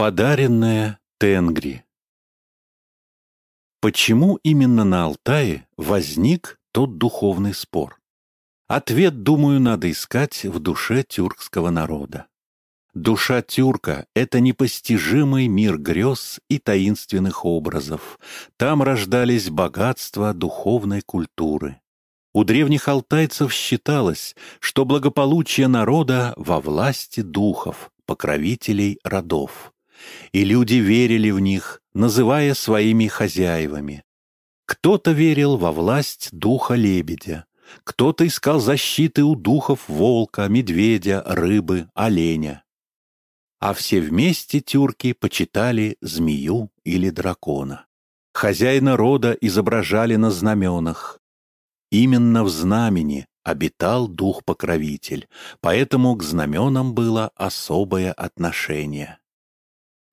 Подаренная Тенгри Почему именно на Алтае возник тот духовный спор? Ответ, думаю, надо искать в душе тюркского народа. Душа тюрка — это непостижимый мир грез и таинственных образов. Там рождались богатства духовной культуры. У древних алтайцев считалось, что благополучие народа во власти духов, покровителей родов и люди верили в них, называя своими хозяевами. Кто-то верил во власть духа лебедя, кто-то искал защиты у духов волка, медведя, рыбы, оленя. А все вместе тюрки почитали змею или дракона. Хозяина рода изображали на знаменах. Именно в знамени обитал дух-покровитель, поэтому к знаменам было особое отношение.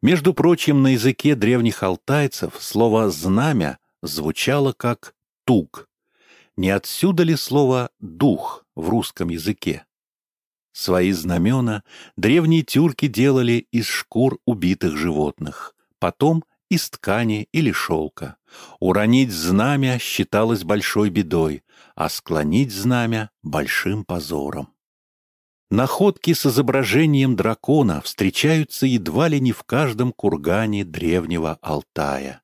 Между прочим, на языке древних алтайцев слово «знамя» звучало как «туг». Не отсюда ли слово «дух» в русском языке? Свои знамена древние тюрки делали из шкур убитых животных, потом из ткани или шелка. Уронить знамя считалось большой бедой, а склонить знамя — большим позором. Находки с изображением дракона встречаются едва ли не в каждом кургане древнего Алтая.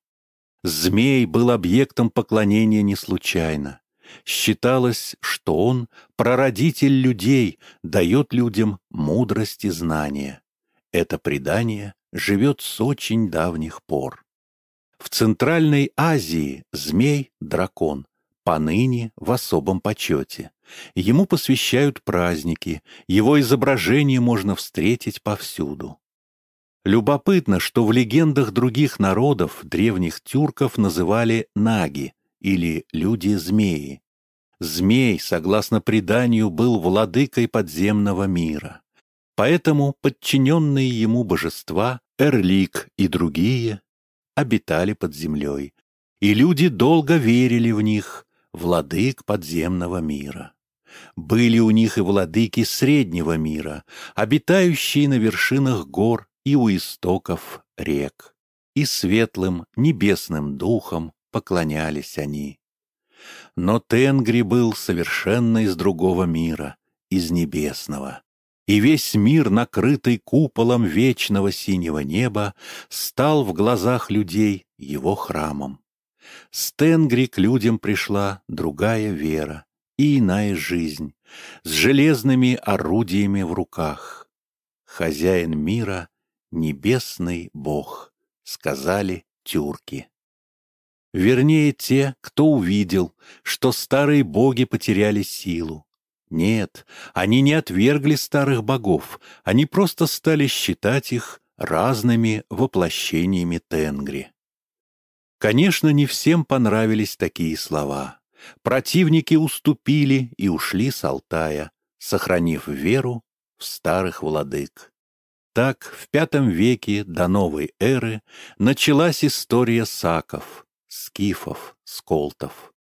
Змей был объектом поклонения не случайно. Считалось, что он, прародитель людей, дает людям мудрость и знания. Это предание живет с очень давних пор. В Центральной Азии змей — дракон, поныне в особом почете. Ему посвящают праздники, его изображение можно встретить повсюду. Любопытно, что в легендах других народов древних тюрков называли наги или люди-змеи. Змей, согласно преданию, был владыкой подземного мира. Поэтому подчиненные ему божества, Эрлик и другие, обитали под землей, и люди долго верили в них, владык подземного мира. Были у них и владыки среднего мира, обитающие на вершинах гор и у истоков рек. И светлым небесным духом поклонялись они. Но Тенгри был совершенно из другого мира, из небесного. И весь мир, накрытый куполом вечного синего неба, стал в глазах людей его храмом. С Тенгри к людям пришла другая вера и иная жизнь, с железными орудиями в руках. Хозяин мира — небесный бог, сказали тюрки. Вернее, те, кто увидел, что старые боги потеряли силу. Нет, они не отвергли старых богов, они просто стали считать их разными воплощениями Тенгри. Конечно, не всем понравились такие слова. Противники уступили и ушли с Алтая, сохранив веру в старых владык. Так в V веке до новой эры началась история саков, скифов, сколтов.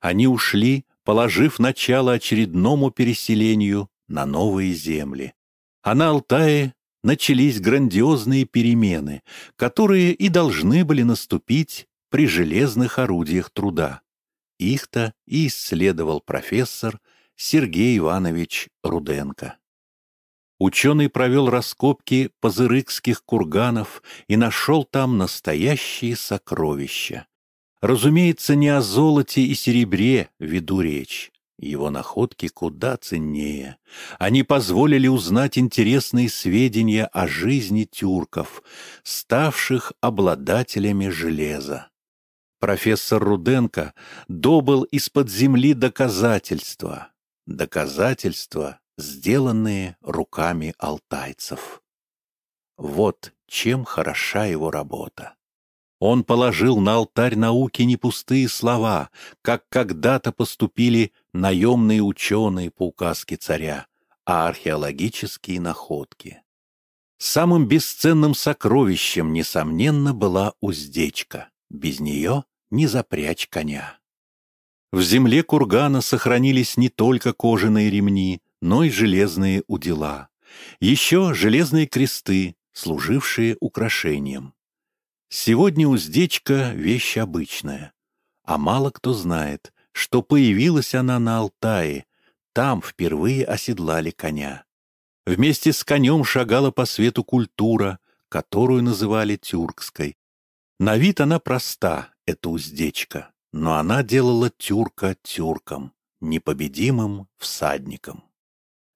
Они ушли, положив начало очередному переселению на новые земли. А на Алтае начались грандиозные перемены, которые и должны были наступить при железных орудиях труда. Их-то и исследовал профессор Сергей Иванович Руденко. Ученый провел раскопки позырыкских курганов и нашел там настоящие сокровища. Разумеется, не о золоте и серебре веду речь. Его находки куда ценнее. Они позволили узнать интересные сведения о жизни тюрков, ставших обладателями железа профессор Руденко добыл из-под земли доказательства. Доказательства, сделанные руками алтайцев. Вот чем хороша его работа. Он положил на алтарь науки не пустые слова, как когда-то поступили наемные ученые по указке царя, а археологические находки. Самым бесценным сокровищем, несомненно, была уздечка. Без нее не запрячь коня. В земле кургана сохранились не только кожаные ремни, но и железные удила. Еще железные кресты, служившие украшением. Сегодня уздечка — вещь обычная, а мало кто знает, что появилась она на Алтае, там впервые оседлали коня. Вместе с конем шагала по свету культура, которую называли тюркской. На вид она проста, эта уздечка, но она делала тюрка тюрком, непобедимым всадником.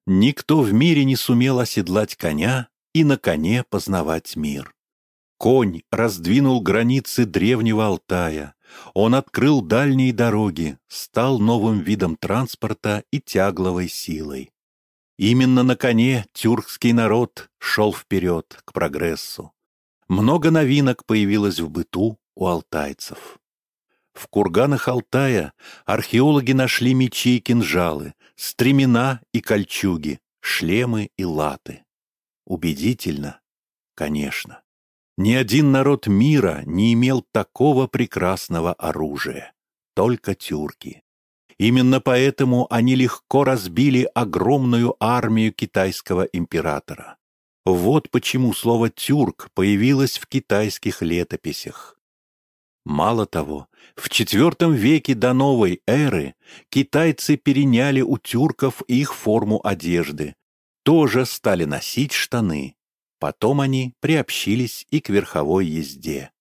Никто в мире не сумел оседлать коня и на коне познавать мир. Конь раздвинул границы древнего Алтая, он открыл дальние дороги, стал новым видом транспорта и тягловой силой. Именно на коне тюркский народ шел вперед к прогрессу. Много новинок появилось в быту у алтайцев. В курганах Алтая археологи нашли мечи и кинжалы, стремена и кольчуги, шлемы и латы. Убедительно? Конечно. Ни один народ мира не имел такого прекрасного оружия. Только тюрки. Именно поэтому они легко разбили огромную армию китайского императора. Вот почему слово «тюрк» появилось в китайских летописях. Мало того, в IV веке до новой эры китайцы переняли у тюрков их форму одежды, тоже стали носить штаны. Потом они приобщились и к верховой езде.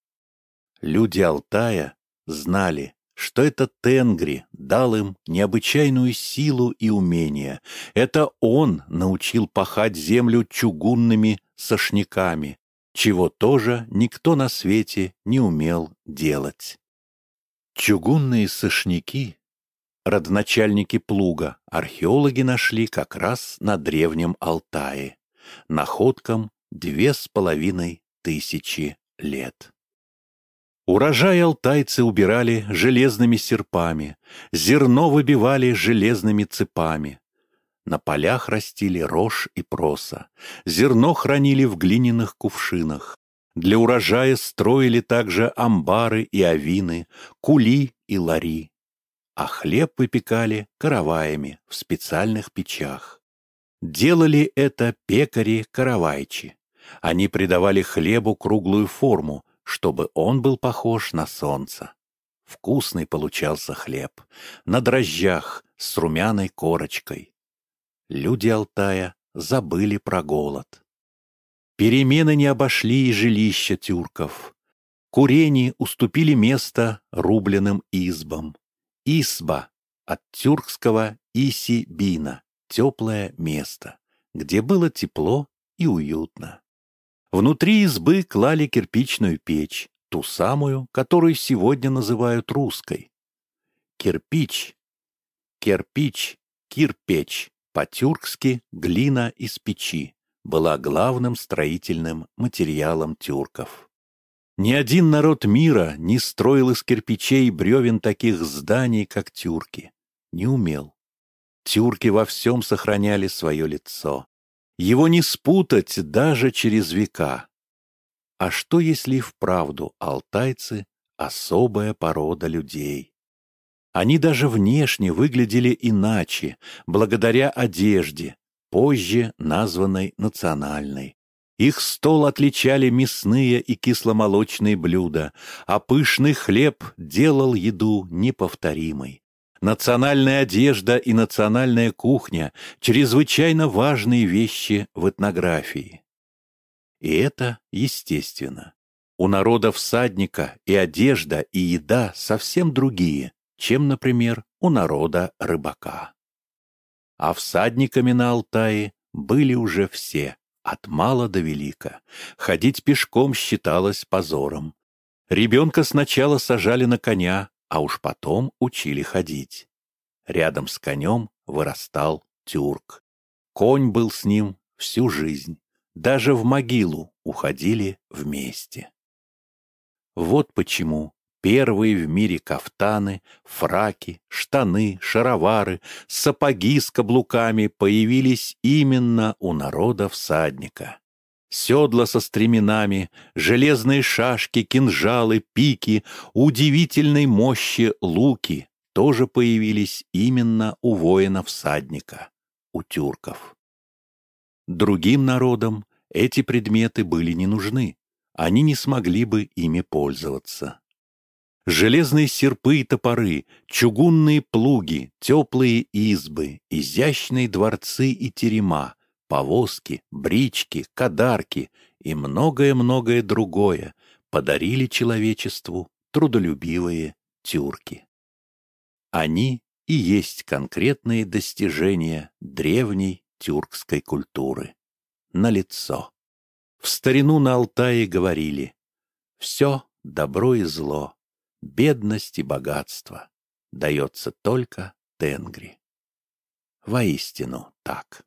Люди Алтая знали, что это Тенгри дал им необычайную силу и умение. Это он научил пахать землю чугунными сошняками, чего тоже никто на свете не умел делать. Чугунные сошняки, родоначальники плуга, археологи нашли как раз на Древнем Алтае. Находкам две с половиной тысячи лет. Урожай алтайцы убирали железными серпами, зерно выбивали железными цепами. На полях растили рожь и проса, зерно хранили в глиняных кувшинах. Для урожая строили также амбары и авины, кули и лари. А хлеб выпекали караваями в специальных печах. Делали это пекари-каравайчи. Они придавали хлебу круглую форму, чтобы он был похож на солнце. Вкусный получался хлеб, на дрожжах, с румяной корочкой. Люди Алтая забыли про голод. Перемены не обошли и жилища тюрков. Курени уступили место рубленным избам. Изба от тюркского иси-бина, теплое место, где было тепло и уютно. Внутри избы клали кирпичную печь, ту самую, которую сегодня называют русской. Кирпич, кирпич, кирпеч, по-тюркски глина из печи, была главным строительным материалом тюрков. Ни один народ мира не строил из кирпичей и бревен таких зданий, как тюрки. Не умел. Тюрки во всем сохраняли свое лицо. Его не спутать даже через века. А что, если вправду алтайцы — особая порода людей? Они даже внешне выглядели иначе, благодаря одежде, позже названной национальной. Их стол отличали мясные и кисломолочные блюда, а пышный хлеб делал еду неповторимой. Национальная одежда и национальная кухня — чрезвычайно важные вещи в этнографии. И это естественно. У народа всадника и одежда, и еда совсем другие, чем, например, у народа рыбака. А всадниками на Алтае были уже все, от мала до велика. Ходить пешком считалось позором. Ребенка сначала сажали на коня, а уж потом учили ходить. Рядом с конем вырастал тюрк. Конь был с ним всю жизнь. Даже в могилу уходили вместе. Вот почему первые в мире кафтаны, фраки, штаны, шаровары, сапоги с каблуками появились именно у народа всадника седла со стременами, железные шашки, кинжалы, пики, удивительной мощи луки тоже появились именно у воина-всадника, у тюрков. Другим народам эти предметы были не нужны, они не смогли бы ими пользоваться. Железные серпы и топоры, чугунные плуги, теплые избы, изящные дворцы и терема, повозки, брички, кадарки и многое-многое другое подарили человечеству трудолюбивые тюрки. Они и есть конкретные достижения древней тюркской культуры. На лицо. В старину на Алтае говорили «Все добро и зло, бедность и богатство дается только Тенгри». Воистину так.